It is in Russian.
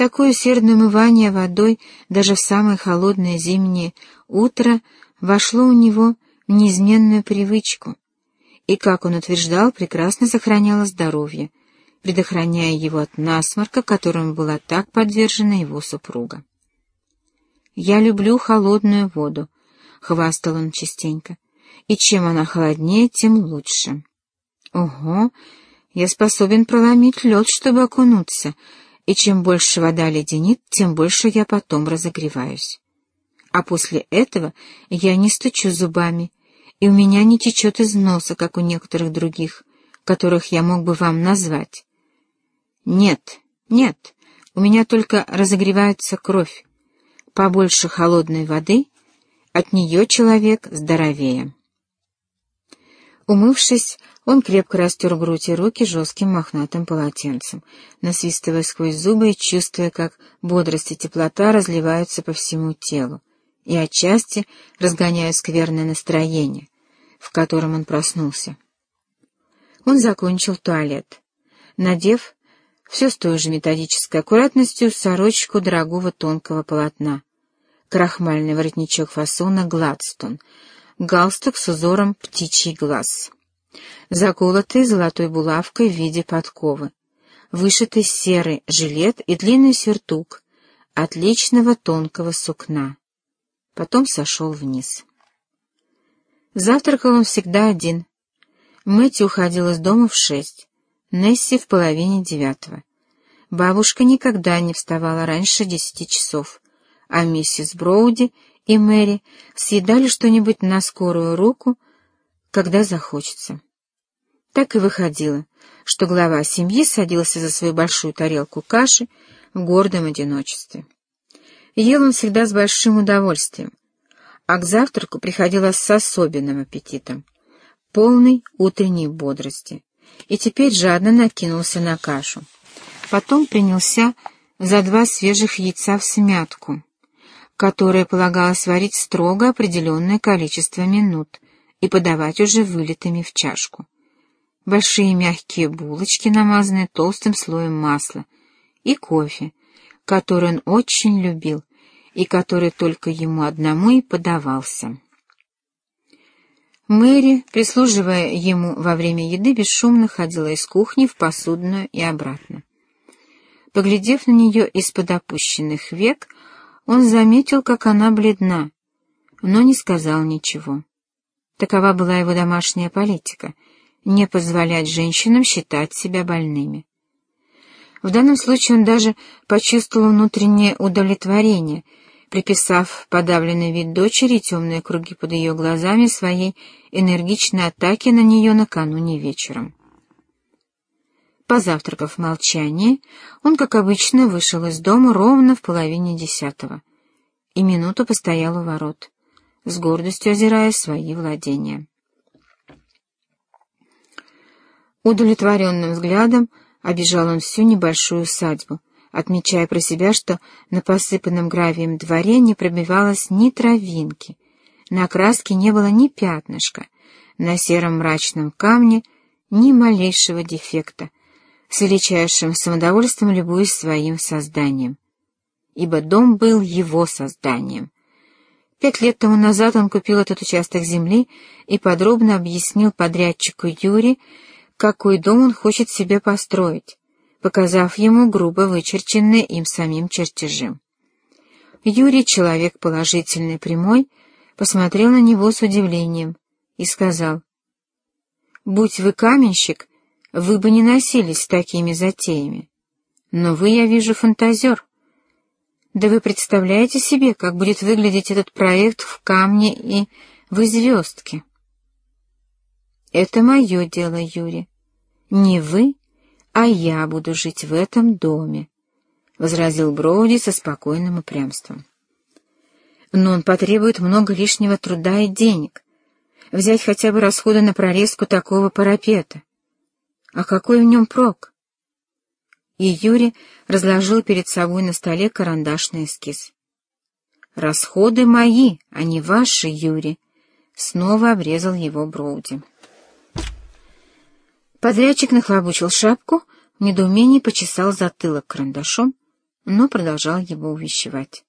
Такое усердное умывание водой даже в самое холодное зимнее утро вошло у него в неизменную привычку, и, как он утверждал, прекрасно сохраняло здоровье, предохраняя его от насморка, которому была так подвержена его супруга. «Я люблю холодную воду», — хвастал он частенько, — «и чем она холоднее, тем лучше». «Ого, я способен проломить лед, чтобы окунуться, и чем больше вода леденит, тем больше я потом разогреваюсь. А после этого я не стучу зубами, и у меня не течет из носа, как у некоторых других, которых я мог бы вам назвать. Нет, нет, у меня только разогревается кровь. Побольше холодной воды, от нее человек здоровее. Умывшись, он крепко растер грудь и руки жестким мохнатым полотенцем, насвистывая сквозь зубы и чувствуя, как бодрость и теплота разливаются по всему телу, и отчасти разгоняя скверное настроение, в котором он проснулся. Он закончил туалет. Надев все с той же методической аккуратностью сорочку дорогого тонкого полотна, крахмальный воротничок фасона «Гладстон», галстук с узором «Птичий глаз», заколотый золотой булавкой в виде подковы, вышитый серый жилет и длинный сюртук отличного тонкого сукна. Потом сошел вниз. Завтракал он всегда один. Мэтти уходил из дома в шесть. Несси в половине девятого. Бабушка никогда не вставала раньше десяти часов, а миссис Броуди и Мэри съедали что-нибудь на скорую руку, когда захочется. Так и выходило, что глава семьи садился за свою большую тарелку каши в гордом одиночестве. Ел он всегда с большим удовольствием, а к завтраку приходилось с особенным аппетитом, полный утренней бодрости и теперь жадно накинулся на кашу. Потом принялся за два свежих яйца в смятку, которые полагалось варить строго определенное количество минут и подавать уже вылитыми в чашку. Большие мягкие булочки, намазанные толстым слоем масла, и кофе, который он очень любил и который только ему одному и подавался. Мэри, прислуживая ему во время еды, бесшумно ходила из кухни в посудную и обратно. Поглядев на нее из-под опущенных век, он заметил, как она бледна, но не сказал ничего. Такова была его домашняя политика — не позволять женщинам считать себя больными. В данном случае он даже почувствовал внутреннее удовлетворение — приписав подавленный вид дочери темные круги под ее глазами своей энергичной атаки на нее накануне вечером. Позавтракав в молчании, он, как обычно, вышел из дома ровно в половине десятого и минуту постоял у ворот, с гордостью озирая свои владения. Удовлетворенным взглядом обижал он всю небольшую усадьбу, отмечая про себя, что на посыпанном гравием дворе не пробивалось ни травинки, на краске не было ни пятнышка, на сером мрачном камне ни малейшего дефекта, с величайшим самодовольством любуясь своим созданием. Ибо дом был его созданием. Пять лет тому назад он купил этот участок земли и подробно объяснил подрядчику Юре, какой дом он хочет себе построить, показав ему грубо вычерченные им самим чертежи. Юрий, человек положительный прямой, посмотрел на него с удивлением и сказал, «Будь вы каменщик, вы бы не носились с такими затеями. Но вы, я вижу, фантазер. Да вы представляете себе, как будет выглядеть этот проект в камне и в звездке?» «Это мое дело, Юрий. Не вы, а я буду жить в этом доме», — возразил Броуди со спокойным упрямством. «Но он потребует много лишнего труда и денег. Взять хотя бы расходы на прорезку такого парапета. А какой в нем прок?» И Юрий разложил перед собой на столе карандашный эскиз. «Расходы мои, а не ваши, Юрий», — снова обрезал его Броуди. Подрядчик нахлобучил шапку, в недоумении почесал затылок карандашом но продолжал его увещевать.